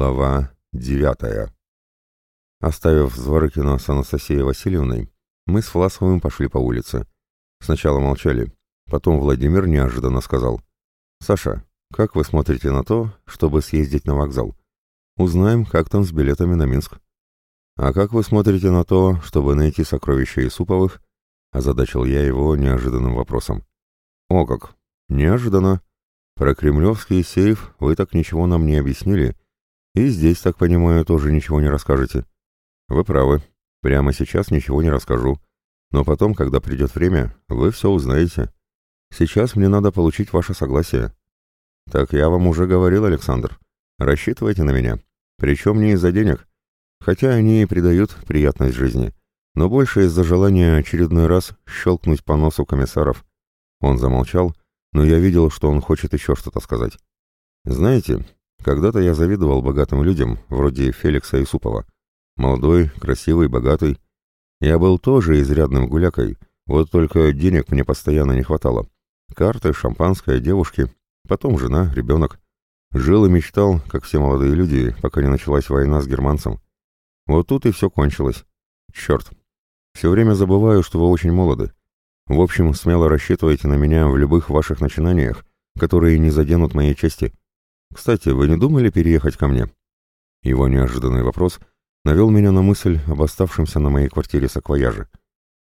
Глава девятая. Оставив Зворыкина с Анастасией Васильевной, мы с Власовым пошли по улице. Сначала молчали, потом Владимир неожиданно сказал. «Саша, как вы смотрите на то, чтобы съездить на вокзал? Узнаем, как там с билетами на Минск». «А как вы смотрите на то, чтобы найти сокровища Исуповых?» — озадачил я его неожиданным вопросом. «О как! Неожиданно! Про кремлевский сейф вы так ничего нам не объяснили» И здесь, так понимаю, тоже ничего не расскажете. Вы правы. Прямо сейчас ничего не расскажу. Но потом, когда придет время, вы все узнаете. Сейчас мне надо получить ваше согласие. Так я вам уже говорил, Александр. Рассчитывайте на меня. Причем не из-за денег. Хотя они и придают приятность жизни. Но больше из-за желания очередной раз щелкнуть по носу комиссаров. Он замолчал, но я видел, что он хочет еще что-то сказать. Знаете, когда-то я завидовал богатым людям, вроде Феликса Исупова. Молодой, красивый, богатый. Я был тоже изрядным гулякой, вот только денег мне постоянно не хватало. Карты, шампанское, девушки, потом жена, ребенок. Жил и мечтал, как все молодые люди, пока не началась война с германцем. Вот тут и все кончилось. Черт. Все время забываю, что вы очень молоды. В общем, смело рассчитывайте на меня в любых ваших начинаниях, которые не заденут моей чести. «Кстати, вы не думали переехать ко мне?» Его неожиданный вопрос навел меня на мысль об оставшемся на моей квартире саквояже.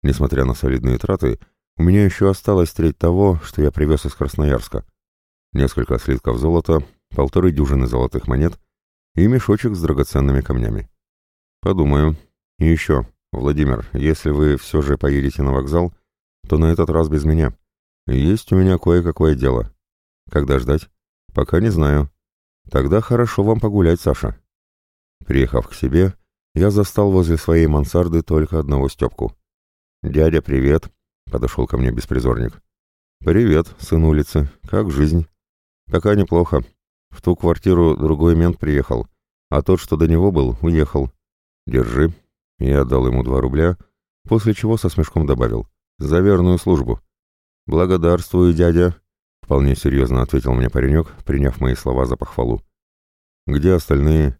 Несмотря на солидные траты, у меня еще осталось треть того, что я привез из Красноярска. Несколько слитков золота, полторы дюжины золотых монет и мешочек с драгоценными камнями. Подумаю. И еще, Владимир, если вы все же поедете на вокзал, то на этот раз без меня. Есть у меня кое-какое дело. Когда ждать? «Пока не знаю. Тогда хорошо вам погулять, Саша». Приехав к себе, я застал возле своей мансарды только одного Степку. «Дядя, привет!» — подошел ко мне беспризорник. «Привет, сын улицы. Как жизнь?» «Пока неплохо. В ту квартиру другой мент приехал, а тот, что до него был, уехал. Держи». Я отдал ему два рубля, после чего со смешком добавил. «За верную службу». «Благодарствую, дядя», Вполне серьезно ответил мне паренек, приняв мои слова за похвалу. «Где остальные?»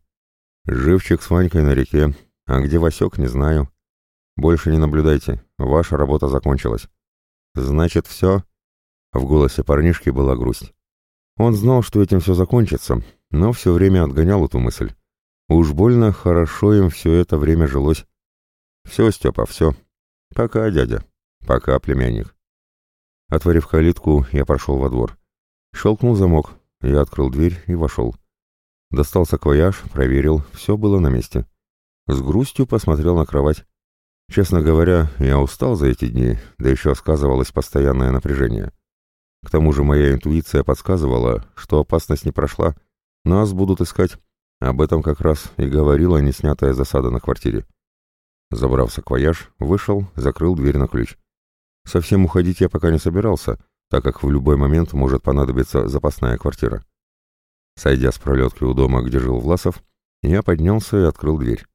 «Живчик с Ванькой на реке. А где Васек, не знаю. Больше не наблюдайте. Ваша работа закончилась». «Значит, все?» В голосе парнишки была грусть. Он знал, что этим все закончится, но все время отгонял эту мысль. Уж больно хорошо им все это время жилось. «Все, Степа, все. Пока, дядя. Пока, племянник». Отворив калитку, я прошел во двор. Щелкнул замок, я открыл дверь и вошел. Достал саквояж, проверил, все было на месте. С грустью посмотрел на кровать. Честно говоря, я устал за эти дни, да еще сказывалось постоянное напряжение. К тому же моя интуиция подсказывала, что опасность не прошла, нас будут искать. Об этом как раз и говорила неснятая засада на квартире. Забрав саквояж, вышел, закрыл дверь на ключ. Совсем уходить я пока не собирался, так как в любой момент может понадобиться запасная квартира. Сойдя с пролетки у дома, где жил Власов, я поднялся и открыл дверь.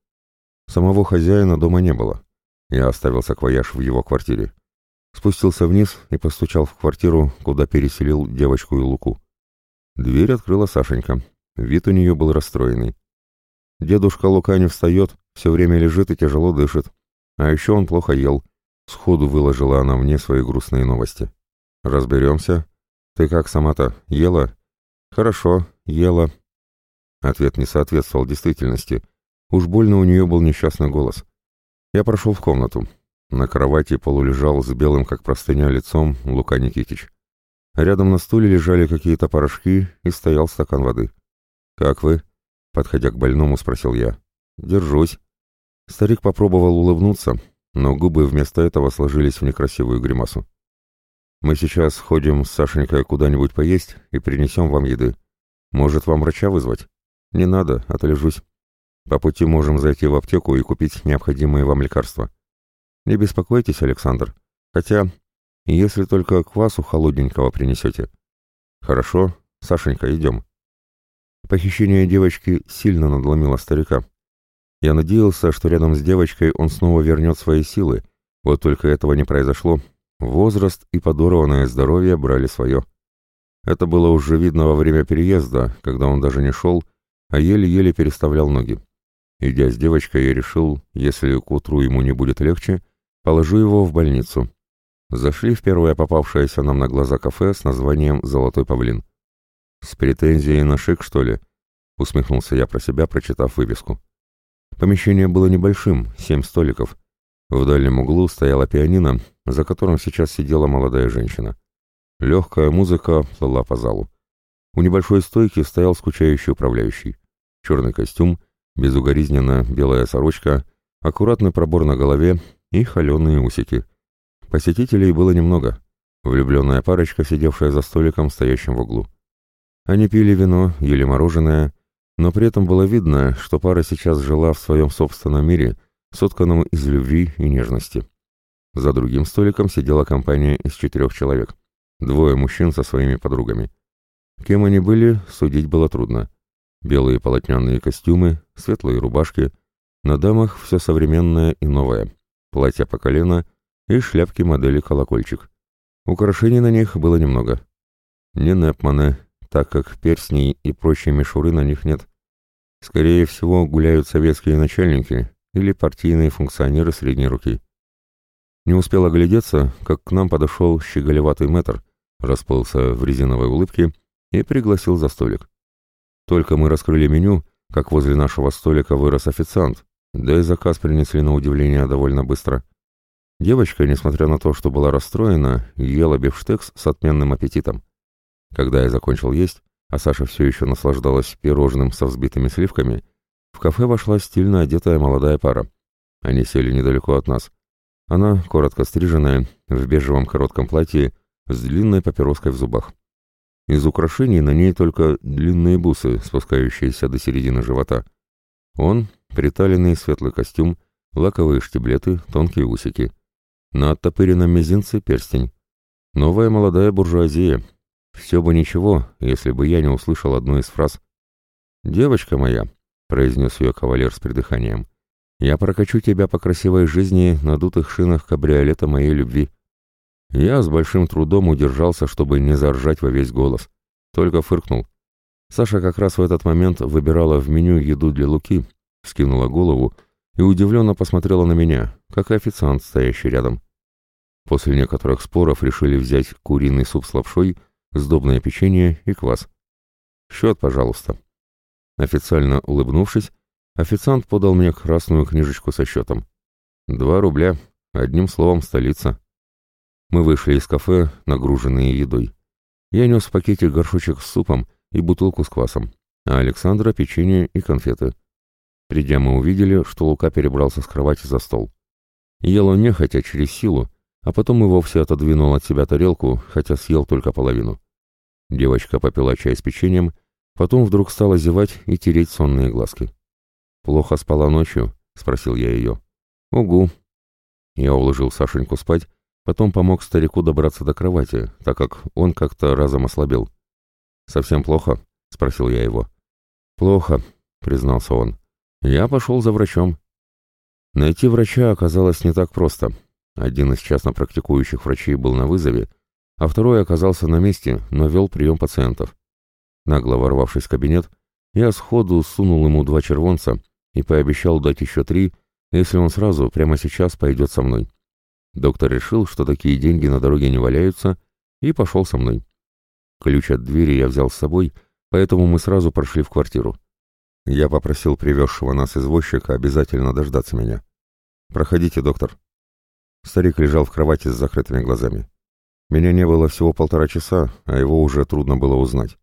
Самого хозяина дома не было. Я оставил саквояж в его квартире. Спустился вниз и постучал в квартиру, куда переселил девочку и Луку. Дверь открыла Сашенька. Вид у нее был расстроенный. Дедушка Лука не встает, все время лежит и тяжело дышит. А еще он плохо ел, Сходу выложила она мне свои грустные новости. «Разберемся. Ты как сама-то? Ела?» «Хорошо, ела». Ответ не соответствовал действительности. Уж больно у нее был несчастный голос. Я прошел в комнату. На кровати полулежал с белым, как простыня, лицом Лука Никитич. Рядом на стуле лежали какие-то порошки и стоял стакан воды. «Как вы?» — подходя к больному, спросил я. «Держусь». Старик попробовал улыбнуться, но губы вместо этого сложились в некрасивую гримасу. «Мы сейчас ходим с Сашенькой куда-нибудь поесть и принесем вам еды. Может, вам врача вызвать? Не надо, отлежусь. По пути можем зайти в аптеку и купить необходимые вам лекарства. Не беспокойтесь, Александр. Хотя, если только квасу холодненького принесете. Хорошо, Сашенька, идем». Похищение девочки сильно надломило старика. Я надеялся, что рядом с девочкой он снова вернет свои силы, вот только этого не произошло. Возраст и подорванное здоровье брали свое. Это было уже видно во время переезда, когда он даже не шел, а еле-еле переставлял ноги. Идя с девочкой, я решил, если к утру ему не будет легче, положу его в больницу. Зашли в первое попавшееся нам на глаза кафе с названием «Золотой павлин». «С претензией на шик, что ли?» — усмехнулся я про себя, прочитав вывеску. Помещение было небольшим, семь столиков. В дальнем углу стояла пианино, за которым сейчас сидела молодая женщина. Легкая музыка плыла по залу. У небольшой стойки стоял скучающий управляющий. Черный костюм, безугоризненно белая сорочка, аккуратный пробор на голове и холеные усики. Посетителей было немного. Влюбленная парочка, сидевшая за столиком, стоящим в углу. Они пили вино, ели мороженое, но при этом было видно, что пара сейчас жила в своем собственном мире, сотканном из любви и нежности. За другим столиком сидела компания из четырех человек. Двое мужчин со своими подругами. Кем они были, судить было трудно. Белые полотняные костюмы, светлые рубашки. На дамах все современное и новое. Платья по колено и шляпки модели колокольчик. Украшений на них было немного. Не Непманы, так как перстней и прочей мишуры на них нет. Скорее всего, гуляют советские начальники или партийные функционеры средней руки. Не успел оглядеться, как к нам подошел щеголеватый мэтр, расплылся в резиновой улыбке и пригласил за столик. Только мы раскрыли меню, как возле нашего столика вырос официант, да и заказ принесли на удивление довольно быстро. Девочка, несмотря на то, что была расстроена, ела бифштекс с отменным аппетитом. Когда я закончил есть, а Саша все еще наслаждалась пирожным со взбитыми сливками, в кафе вошла стильно одетая молодая пара. Они сели недалеко от нас. Она, коротко стриженная, в бежевом коротком платье, с длинной папироской в зубах. Из украшений на ней только длинные бусы, спускающиеся до середины живота. Он — приталенный светлый костюм, лаковые штиблеты, тонкие усики. На оттопыренном мизинце перстень. Новая молодая буржуазия, все бы ничего, если бы я не услышал одну из фраз. «Девочка моя», — произнес ее кавалер с придыханием, — «я прокачу тебя по красивой жизни на дутых шинах кабриолета моей любви». Я с большим трудом удержался, чтобы не заржать во весь голос. Только фыркнул. Саша как раз в этот момент выбирала в меню еду для Луки, скинула голову и удивленно посмотрела на меня, как и официант, стоящий рядом. После некоторых споров решили взять куриный суп с лапшой сдобное печенье и квас. «Счет, пожалуйста». Официально улыбнувшись, официант подал мне красную книжечку со счетом. «Два рубля. Одним словом, столица». Мы вышли из кафе, нагруженные едой. Я нес в пакете горшочек с супом и бутылку с квасом, а Александра — печенье и конфеты. Придя, мы увидели, что Лука перебрался с кровати за стол. Ел он нехотя через силу, а потом и вовсе отодвинул от себя тарелку, хотя съел только половину. Девочка попила чай с печеньем, потом вдруг стала зевать и тереть сонные глазки. «Плохо спала ночью?» — спросил я ее. «Угу». Я уложил Сашеньку спать, потом помог старику добраться до кровати, так как он как-то разом ослабел. «Совсем плохо?» — спросил я его. «Плохо», — признался он. «Я пошел за врачом». Найти врача оказалось не так просто — один из частно практикующих врачей был на вызове, а второй оказался на месте, но вел прием пациентов. Нагло ворвавшись в кабинет, я сходу сунул ему два червонца и пообещал дать еще три, если он сразу, прямо сейчас, пойдет со мной. Доктор решил, что такие деньги на дороге не валяются, и пошел со мной. Ключ от двери я взял с собой, поэтому мы сразу прошли в квартиру. Я попросил привезшего нас извозчика обязательно дождаться меня. «Проходите, доктор», Старик лежал в кровати с закрытыми глазами. Меня не было всего полтора часа, а его уже трудно было узнать.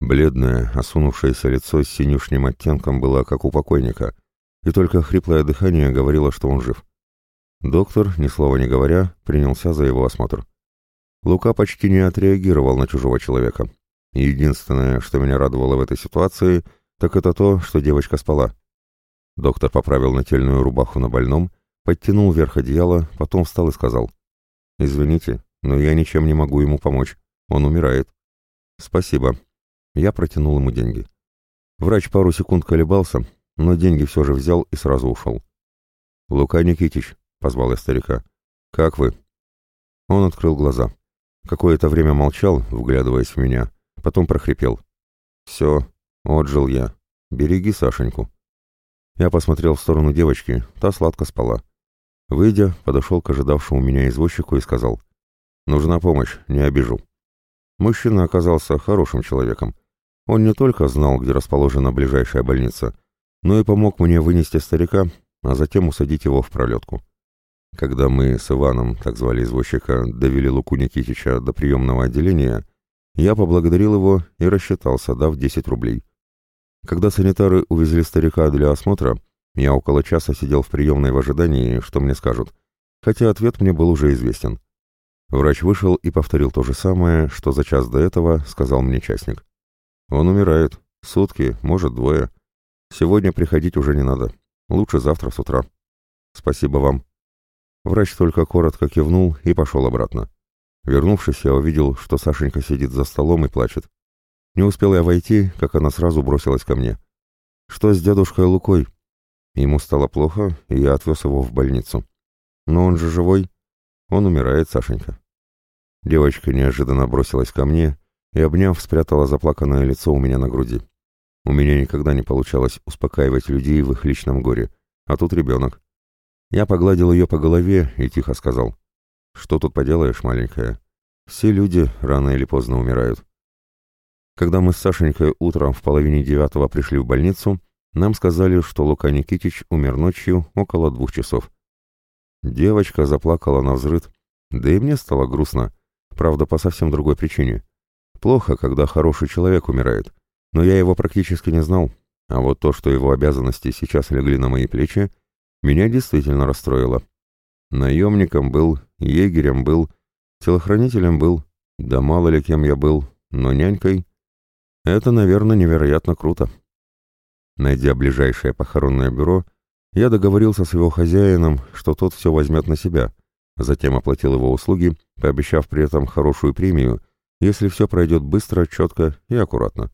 Бледное, осунувшееся лицо с синюшним оттенком было как у покойника, и только хриплое дыхание говорило, что он жив. Доктор, ни слова не говоря, принялся за его осмотр. Лука почти не отреагировал на чужого человека. Единственное, что меня радовало в этой ситуации, так это то, что девочка спала. Доктор поправил нательную рубаху на больном, Подтянул вверх одеяло, потом встал и сказал. «Извините, но я ничем не могу ему помочь. Он умирает». «Спасибо». Я протянул ему деньги. Врач пару секунд колебался, но деньги все же взял и сразу ушел. «Лука Никитич», — позвал я старика, — «как вы?» Он открыл глаза. Какое-то время молчал, вглядываясь в меня, потом прохрипел. «Все, отжил я. береги Сашеньку». Я посмотрел в сторону девочки, та сладко спала. Выйдя, подошел к ожидавшему меня извозчику и сказал, «Нужна помощь, не обижу». Мужчина оказался хорошим человеком. Он не только знал, где расположена ближайшая больница, но и помог мне вынести старика, а затем усадить его в пролетку. Когда мы с Иваном, так звали извозчика, довели Луку Никитича до приемного отделения, я поблагодарил его и рассчитался, дав 10 рублей. Когда санитары увезли старика для осмотра, я около часа сидел в приемной в ожидании, что мне скажут, хотя ответ мне был уже известен. Врач вышел и повторил то же самое, что за час до этого сказал мне частник. «Он умирает. Сутки, может, двое. Сегодня приходить уже не надо. Лучше завтра с утра. Спасибо вам». Врач только коротко кивнул и пошел обратно. Вернувшись, я увидел, что Сашенька сидит за столом и плачет. Не успел я войти, как она сразу бросилась ко мне. «Что с дедушкой Лукой?» Ему стало плохо, и я отвез его в больницу. «Но он же живой?» «Он умирает, Сашенька». Девочка неожиданно бросилась ко мне и, обняв, спрятала заплаканное лицо у меня на груди. У меня никогда не получалось успокаивать людей в их личном горе, а тут ребенок. Я погладил ее по голове и тихо сказал, «Что тут поделаешь, маленькая? Все люди рано или поздно умирают». Когда мы с Сашенькой утром в половине девятого пришли в больницу, нам сказали, что Лука Никитич умер ночью около двух часов. Девочка заплакала на взрыд, да и мне стало грустно, правда, по совсем другой причине. Плохо, когда хороший человек умирает, но я его практически не знал, а вот то, что его обязанности сейчас легли на мои плечи, меня действительно расстроило. Наемником был, егерем был, телохранителем был, да мало ли кем я был, но нянькой это, наверное, невероятно круто. Найдя ближайшее похоронное бюро, я договорился с его хозяином, что тот все возьмет на себя, затем оплатил его услуги, пообещав при этом хорошую премию, если все пройдет быстро, четко и аккуратно.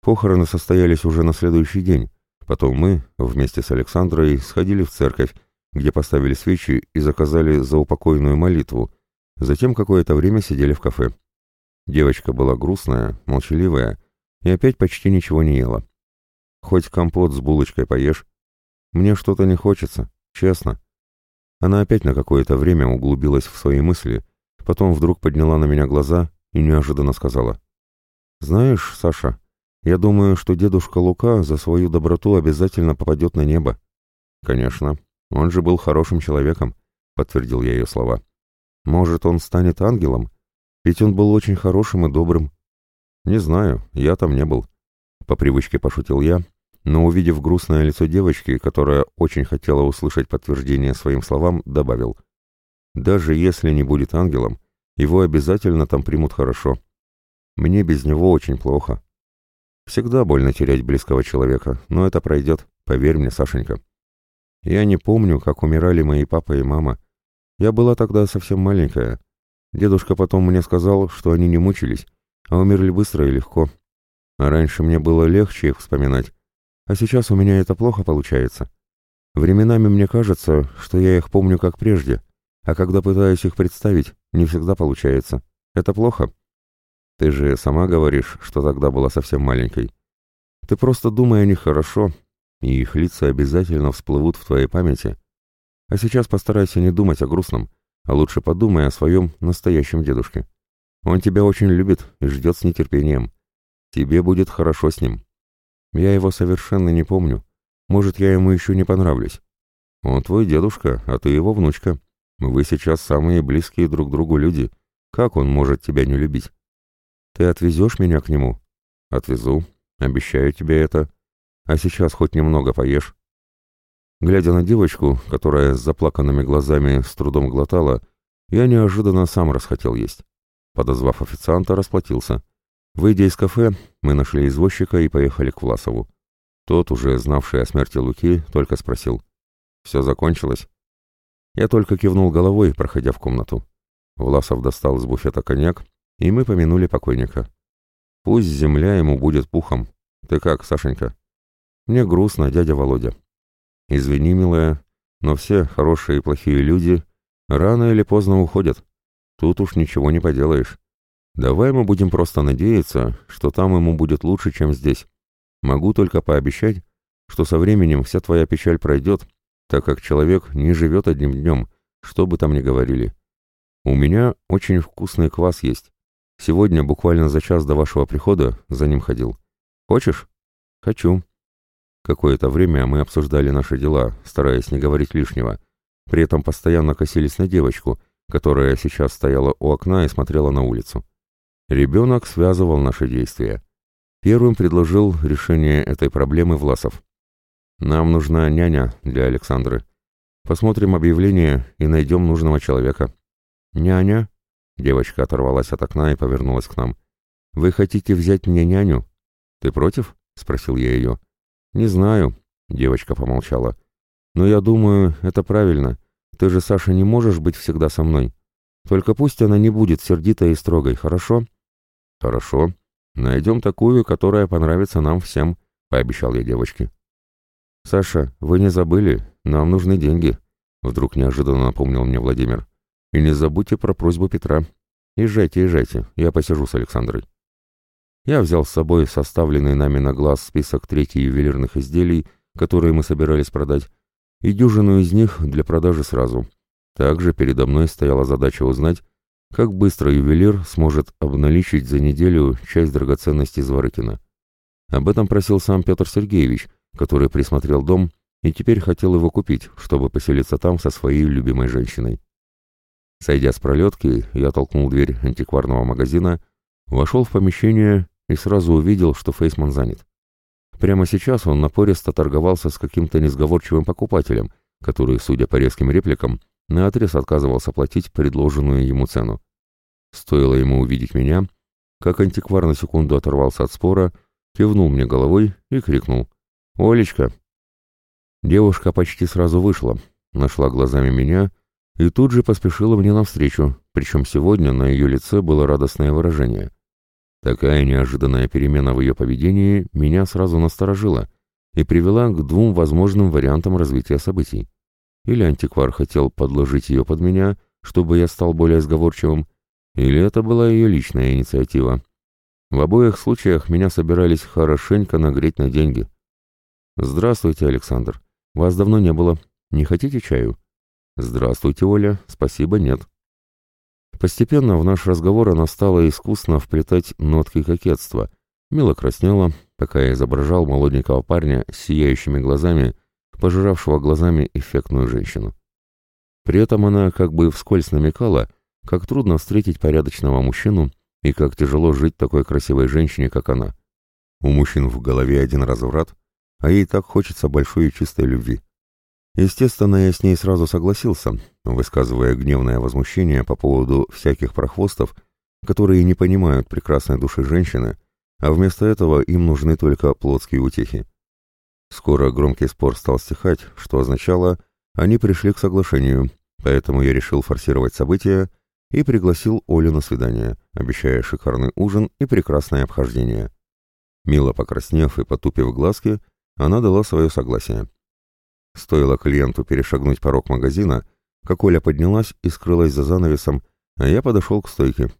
Похороны состоялись уже на следующий день, потом мы, вместе с Александрой, сходили в церковь, где поставили свечи и заказали заупокойную молитву, затем какое-то время сидели в кафе. Девочка была грустная, молчаливая и опять почти ничего не ела. Хоть компот с булочкой поешь. Мне что-то не хочется, честно. Она опять на какое-то время углубилась в свои мысли, потом вдруг подняла на меня глаза и неожиданно сказала. «Знаешь, Саша, я думаю, что дедушка Лука за свою доброту обязательно попадет на небо». «Конечно, он же был хорошим человеком», — подтвердил я ее слова. «Может, он станет ангелом?» Ведь он был очень хорошим и добрым. Не знаю, я там не был. По привычке пошутил я, но увидев грустное лицо девочки, которая очень хотела услышать подтверждение своим словам, добавил. Даже если не будет ангелом, его обязательно там примут хорошо. Мне без него очень плохо. Всегда больно терять близкого человека, но это пройдет, поверь мне, Сашенька. Я не помню, как умирали мои папа и мама. Я была тогда совсем маленькая, Дедушка потом мне сказал, что они не мучились, а умерли быстро и легко. А раньше мне было легче их вспоминать, а сейчас у меня это плохо получается. Временами мне кажется, что я их помню как прежде, а когда пытаюсь их представить, не всегда получается. Это плохо. Ты же сама говоришь, что тогда была совсем маленькой. Ты просто думай о них хорошо, и их лица обязательно всплывут в твоей памяти. А сейчас постарайся не думать о грустном, а лучше подумай о своем настоящем дедушке. Он тебя очень любит и ждет с нетерпением. Тебе будет хорошо с ним. Я его совершенно не помню. Может, я ему еще не понравлюсь. Он твой дедушка, а ты его внучка. Вы сейчас самые близкие друг другу люди. Как он может тебя не любить? Ты отвезешь меня к нему? Отвезу. Обещаю тебе это. А сейчас хоть немного поешь. Глядя на девочку, которая с заплаканными глазами с трудом глотала, я неожиданно сам расхотел есть. Подозвав официанта, расплатился. Выйдя из кафе, мы нашли извозчика и поехали к Власову. Тот, уже знавший о смерти Луки, только спросил. «Все закончилось?» Я только кивнул головой, проходя в комнату. Власов достал из буфета коньяк, и мы помянули покойника. «Пусть земля ему будет пухом. Ты как, Сашенька?» «Мне грустно, дядя Володя. Извини, милая, но все хорошие и плохие люди рано или поздно уходят. Тут уж ничего не поделаешь. Давай мы будем просто надеяться, что там ему будет лучше, чем здесь. Могу только пообещать, что со временем вся твоя печаль пройдет, так как человек не живет одним днем, что бы там ни говорили. У меня очень вкусный квас есть. Сегодня, буквально за час до вашего прихода, за ним ходил. Хочешь? Хочу. Какое-то время мы обсуждали наши дела, стараясь не говорить лишнего. При этом постоянно косились на девочку, которая сейчас стояла у окна и смотрела на улицу. Ребенок связывал наши действия. Первым предложил решение этой проблемы Власов. «Нам нужна няня для Александры. Посмотрим объявление и найдем нужного человека». «Няня?» Девочка оторвалась от окна и повернулась к нам. «Вы хотите взять мне няню?» «Ты против?» — спросил я ее. «Не знаю», — девочка помолчала. «Но я думаю, это правильно. Ты же, Саша, не можешь быть всегда со мной. Только пусть она не будет сердитой и строгой, хорошо?» «Хорошо. Найдем такую, которая понравится нам всем», — пообещал я девочке. «Саша, вы не забыли? Нам нужны деньги», — вдруг неожиданно напомнил мне Владимир. «И не забудьте про просьбу Петра. Езжайте, езжайте, я посижу с Александрой». Я взял с собой составленный нами на глаз список трети ювелирных изделий, которые мы собирались продать, и дюжину из них для продажи сразу. Также передо мной стояла задача узнать, как быстро ювелир сможет обналичить за неделю часть драгоценностей Зворыкина. Об этом просил сам Петр Сергеевич, который присмотрел дом и теперь хотел его купить, чтобы поселиться там со своей любимой женщиной. Сойдя с пролетки, я толкнул дверь антикварного магазина, вошел в помещение и сразу увидел, что Фейсман занят. Прямо сейчас он напористо торговался с каким-то несговорчивым покупателем, который, судя по резким репликам, наотрез отказывался платить предложенную ему цену. Стоило ему увидеть меня, как антиквар на секунду оторвался от спора, кивнул мне головой и крикнул «Олечка!». Девушка почти сразу вышла, нашла глазами меня и тут же поспешила мне навстречу, причем сегодня на ее лице было радостное выражение. Такая неожиданная перемена в ее поведении меня сразу насторожила и привела к двум возможным вариантам развития событий. Или антиквар хотел подложить ее под меня, чтобы я стал более сговорчивым, или это была ее личная инициатива. В обоих случаях меня собирались хорошенько нагреть на деньги. «Здравствуйте, Александр. Вас давно не было. Не хотите чаю?» «Здравствуйте, Оля. Спасибо, нет». Постепенно в наш разговор она стала искусно вплетать нотки кокетства. Мило краснела, пока я изображал молоденького парня с сияющими глазами, пожиравшего глазами эффектную женщину. При этом она как бы вскользь намекала, как трудно встретить порядочного мужчину и как тяжело жить такой красивой женщине, как она. У мужчин в голове один разврат, а ей так хочется большой и чистой любви. Естественно, я с ней сразу согласился, высказывая гневное возмущение по поводу всяких прохвостов, которые не понимают прекрасной души женщины, а вместо этого им нужны только плотские утехи. Скоро громкий спор стал стихать, что означало, они пришли к соглашению, поэтому я решил форсировать события и пригласил Олю на свидание, обещая шикарный ужин и прекрасное обхождение. Мило покраснев и потупив глазки, она дала свое согласие. Стоило клиенту перешагнуть порог магазина, как Оля поднялась и скрылась за занавесом, а я подошел к стойке.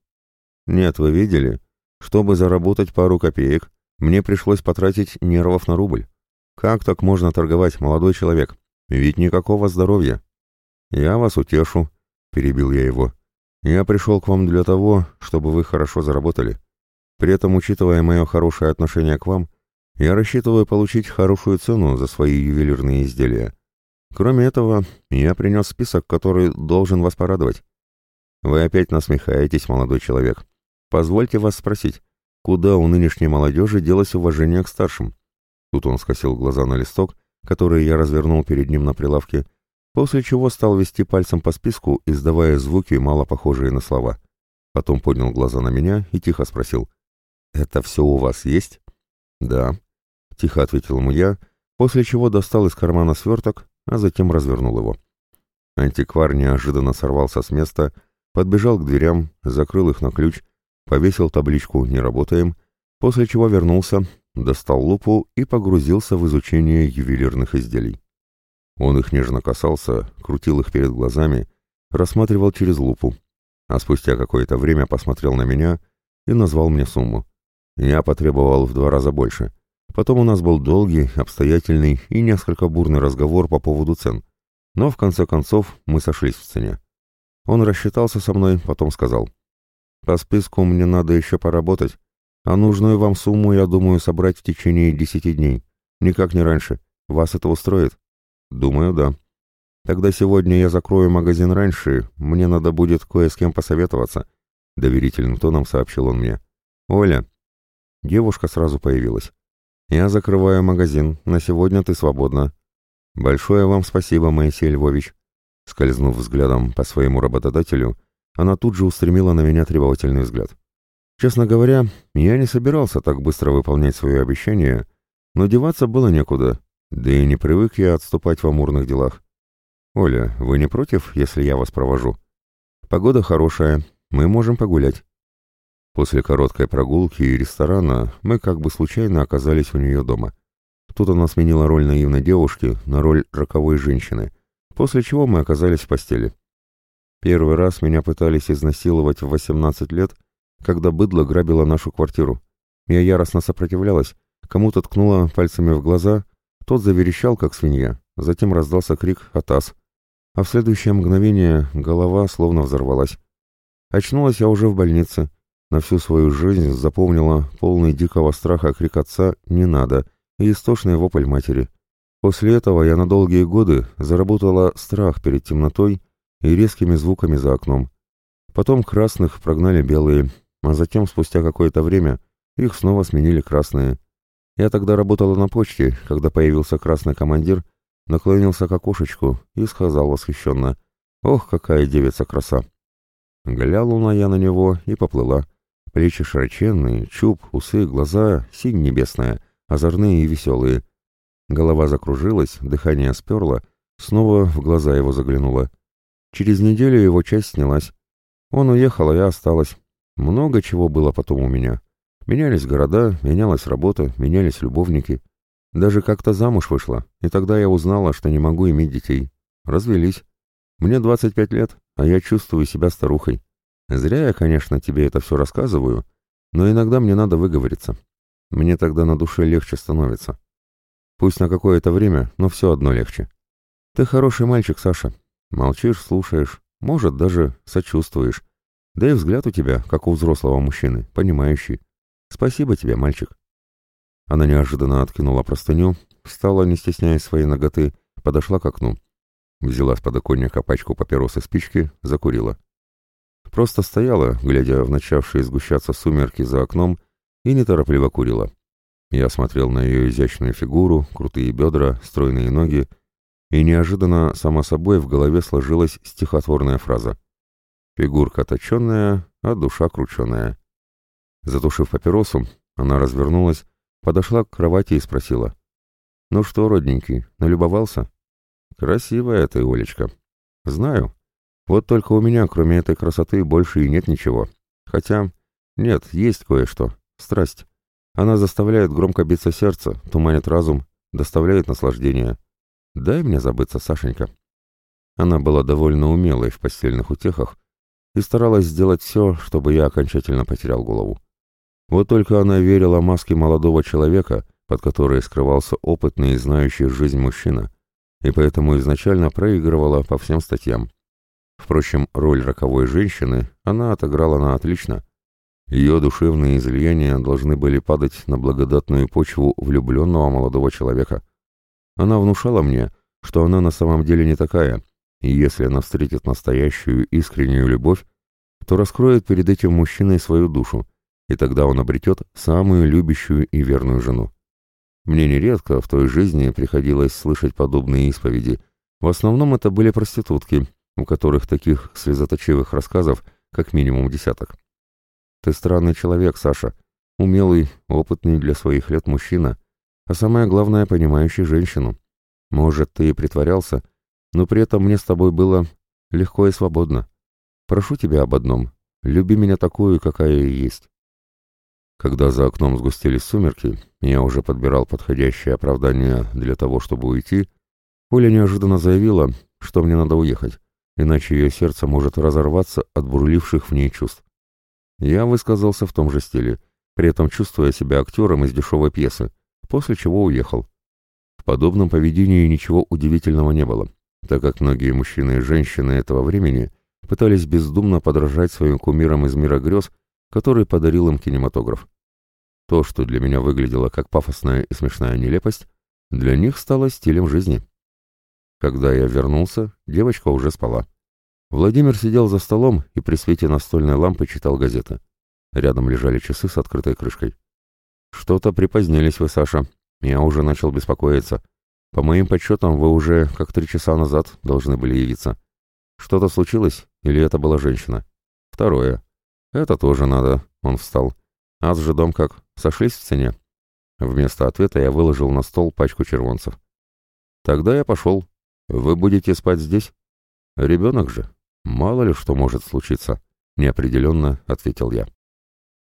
«Нет, вы видели? Чтобы заработать пару копеек, мне пришлось потратить нервов на рубль. Как так можно торговать, молодой человек? Ведь никакого здоровья». «Я вас утешу», — перебил я его. «Я пришел к вам для того, чтобы вы хорошо заработали. При этом, учитывая мое хорошее отношение к вам, я рассчитываю получить хорошую цену за свои ювелирные изделия. Кроме этого, я принес список, который должен вас порадовать. Вы опять насмехаетесь, молодой человек. Позвольте вас спросить, куда у нынешней молодежи делось уважение к старшим? Тут он скосил глаза на листок, который я развернул перед ним на прилавке, после чего стал вести пальцем по списку, издавая звуки, мало похожие на слова. Потом поднял глаза на меня и тихо спросил. «Это все у вас есть?» «Да», — тихо ответил ему я, после чего достал из кармана сверток, а затем развернул его. Антиквар неожиданно сорвался с места, подбежал к дверям, закрыл их на ключ, повесил табличку «Не работаем», после чего вернулся, достал лупу и погрузился в изучение ювелирных изделий. Он их нежно касался, крутил их перед глазами, рассматривал через лупу, а спустя какое-то время посмотрел на меня и назвал мне сумму. Я потребовал в два раза больше, Потом у нас был долгий, обстоятельный и несколько бурный разговор по поводу цен. Но в конце концов мы сошлись в цене. Он рассчитался со мной, потом сказал. «По списку мне надо еще поработать, а нужную вам сумму я думаю собрать в течение десяти дней. Никак не раньше. Вас это устроит?» «Думаю, да». «Тогда сегодня я закрою магазин раньше, мне надо будет кое с кем посоветоваться», — доверительным тоном сообщил он мне. «Оля». Девушка сразу появилась. «Я закрываю магазин, на сегодня ты свободна». «Большое вам спасибо, Моисей Львович». Скользнув взглядом по своему работодателю, она тут же устремила на меня требовательный взгляд. Честно говоря, я не собирался так быстро выполнять свое обещание, но деваться было некуда, да и не привык я отступать в амурных делах. «Оля, вы не против, если я вас провожу? Погода хорошая, мы можем погулять». После короткой прогулки и ресторана мы как бы случайно оказались у нее дома. Тут она сменила роль наивной девушки на роль роковой женщины, после чего мы оказались в постели. Первый раз меня пытались изнасиловать в 18 лет, когда быдло грабило нашу квартиру. Я яростно сопротивлялась, кому-то ткнула пальцами в глаза, тот заверещал, как свинья, затем раздался крик «Атас!» а в следующее мгновение голова словно взорвалась. Очнулась я уже в больнице. На всю свою жизнь запомнила полный дикого страха крик отца «не надо» и истошный вопль матери. После этого я на долгие годы заработала страх перед темнотой и резкими звуками за окном. Потом красных прогнали белые, а затем, спустя какое-то время, их снова сменили красные. Я тогда работала на почте, когда появился красный командир наклонился к окошечку и сказал восхищенно, «Ох, какая девица краса!» Глянула я на него и поплыла. Плечи широченные, чуб, усы, глаза, синь небесная, озорные и веселые. Голова закружилась, дыхание сперло, снова в глаза его заглянула. Через неделю его часть снялась. Он уехал, а я осталась. Много чего было потом у меня. Менялись города, менялась работа, менялись любовники. Даже как-то замуж вышла, и тогда я узнала, что не могу иметь детей. Развелись. Мне 25 лет, а я чувствую себя старухой. Зря я, конечно, тебе это все рассказываю, но иногда мне надо выговориться. Мне тогда на душе легче становится. Пусть на какое-то время, но все одно легче. Ты хороший мальчик, Саша. Молчишь, слушаешь, может, даже сочувствуешь. Да и взгляд у тебя, как у взрослого мужчины, понимающий. Спасибо тебе, мальчик. Она неожиданно откинула простыню, встала, не стесняясь своей ноготы, подошла к окну. Взяла с подоконника пачку папирос и спички, закурила. Просто стояла, глядя в начавшие сгущаться сумерки за окном, и неторопливо курила. Я смотрел на ее изящную фигуру, крутые бедра, стройные ноги, и неожиданно, само собой, в голове сложилась стихотворная фраза. «Фигурка точенная, а душа крученая». Затушив папиросу, она развернулась Подошла к кровати и спросила. «Ну что, родненький, налюбовался?» «Красивая ты, Олечка». «Знаю. Вот только у меня, кроме этой красоты, больше и нет ничего. Хотя, нет, есть кое-что. Страсть. Она заставляет громко биться сердце, туманит разум, доставляет наслаждение. Дай мне забыться, Сашенька». Она была довольно умелой в постельных утехах и старалась сделать все, чтобы я окончательно потерял голову. Вот только она верила маске молодого человека, под которой скрывался опытный и знающий жизнь мужчина, и поэтому изначально проигрывала по всем статьям. Впрочем, роль роковой женщины она отыграла на отлично. Ее душевные излияния должны были падать на благодатную почву влюбленного молодого человека. Она внушала мне, что она на самом деле не такая, и если она встретит настоящую искреннюю любовь, то раскроет перед этим мужчиной свою душу, и тогда он обретет самую любящую и верную жену. Мне нередко в той жизни приходилось слышать подобные исповеди. В основном это были проститутки, у которых таких слезоточивых рассказов как минимум десяток. Ты странный человек, Саша. Умелый, опытный для своих лет мужчина, а самое главное, понимающий женщину. Может, ты и притворялся, но при этом мне с тобой было легко и свободно. Прошу тебя об одном. Люби меня такую, какая я есть. Когда за окном сгустились сумерки, я уже подбирал подходящее оправдание для того, чтобы уйти, Оля неожиданно заявила, что мне надо уехать, иначе ее сердце может разорваться от бурливших в ней чувств. Я высказался в том же стиле, при этом чувствуя себя актером из дешевой пьесы, после чего уехал. В подобном поведении ничего удивительного не было, так как многие мужчины и женщины этого времени пытались бездумно подражать своим кумирам из мира грез, который подарил им кинематограф. То, что для меня выглядело как пафосная и смешная нелепость, для них стало стилем жизни. Когда я вернулся, девочка уже спала. Владимир сидел за столом и при свете настольной лампы читал газеты. Рядом лежали часы с открытой крышкой. «Что-то припозднились вы, Саша. Я уже начал беспокоиться. По моим подсчетам, вы уже как три часа назад должны были явиться. Что-то случилось? Или это была женщина?» «Второе. Это тоже надо». Он встал. «Ас же дом как? Сошлись в цене?» Вместо ответа я выложил на стол пачку червонцев. «Тогда я пошел. Вы будете спать здесь?» «Ребенок же. Мало ли что может случиться», — неопределенно ответил я.